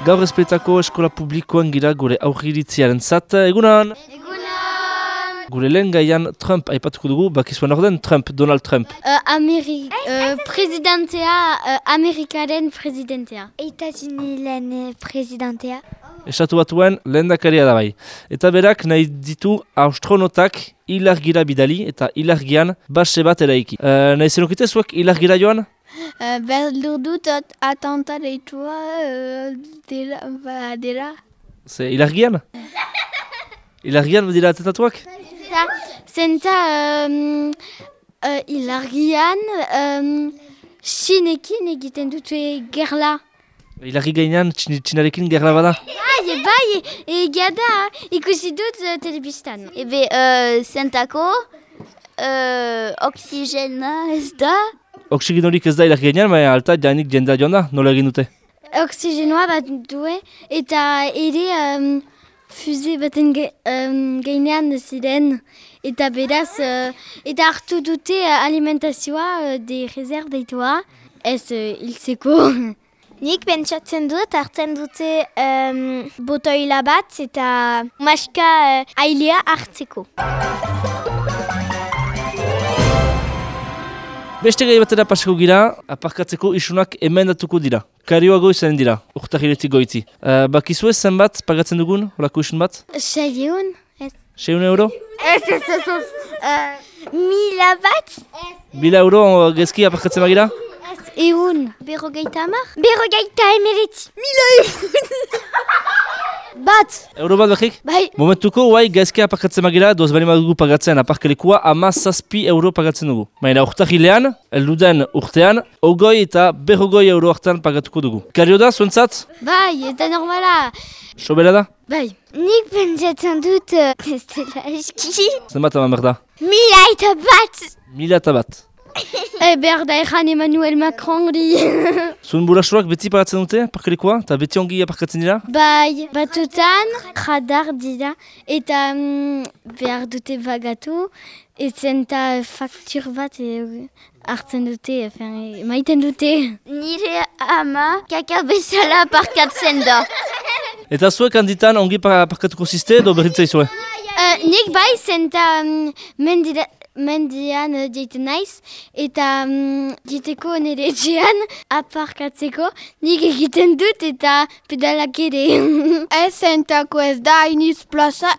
Gaur ezpetako eskola publikoan gira gure aurriritziaren zat, egunan! Gure lehen gaian Trump aipatuko dugu, bakizuen orden Trump, Donald Trump. Uh, Ameri uh, presidentea, uh, Amerikaren presidentea. Etazunilen presidentea. Estatu batuen lehen dakaria da bai. Eta berak nahi ditu astronotak ilargira bidali eta ilargian base bat eraiki. Uh, nahi zenokite zuek ilargira joan? Uh, Berdur dut at atentareitua uh, dela, ba, dela. Ze ilargian? Ilargian dira atentatuak? Zenta, zenta um, uh, ilargian, um, xinekin egiten dute gerla. Ilargi gainean txin- txinarekin gerla bada? Bai, bai, egia da, ikusi dut uh, telebistan. Ebe, uh, zentako, uh, oxigena ez da. Oxigenorik ez da ilargi gainean, baina alta jainik jendea joan da, nola egin dute? Oxigenoa bat due, eta ere um, fuze baten ge, um, gainean ziren. Eta beraz, uh, eta hartu dute alimentazioa uh, de reserve deitua, ez uh, hiltzeko. Nik pentsatzen dut hartzen dute um, botoila bat eta maska uh, ailea hartzeko. Beste gai batera pasako gira, aparkatzeko isunak emendatuko dira. Karioago izan dira, urtahiletik goiti. Uh, bakizue zenbat pagatzen dugun, horako isun bat? Saion? Ez. Euro? Ez, ez, ez, ez. Uh, Mila bat? Bila euro gezki aparkatzen bagira? eun. Berrogeita hamar? Berrogeita emeretz. Mila eun. Bat. Euro bat bakik? Bai. Momentuko, guai, gezki aparkatzen bagira, doz bali madugu pagatzen aparkalekua, ama zazpi euro pagatzen dugu. Baina urtahilean, elduden urtean, ogoi eta berrogoi euro hartan pagatuko dugu. Kario da, zuentzat? Bai, ez da normala. Sobera da? Bai. Nik pentsatzen dut ez dela eski. Zenbat ama merda? Mila eta bat! Mila eta bat. E, behar da erran Emmanuel Macron hori. Zuen burasuak beti pagatzen dute, aparkalekua, eta beti ongi aparkatzen dira? bai, batzutan radar dira eta mm, behar dute bagatu etzen eta faktur bat e, hartzen dute, efen, e, maiten dute. Nire ama kaka bezala parkatzen da. Eta zuek handitan ongi pa- aparkatuko ziste, edo berritzea izue? Uh, nik bai zenta um, mendira, mendian uh, jeiten naiz eta jiteko nire etxean aparkatzeko nik egiten dut eta pedalak ere. Ez zentako ez da iniz plaza.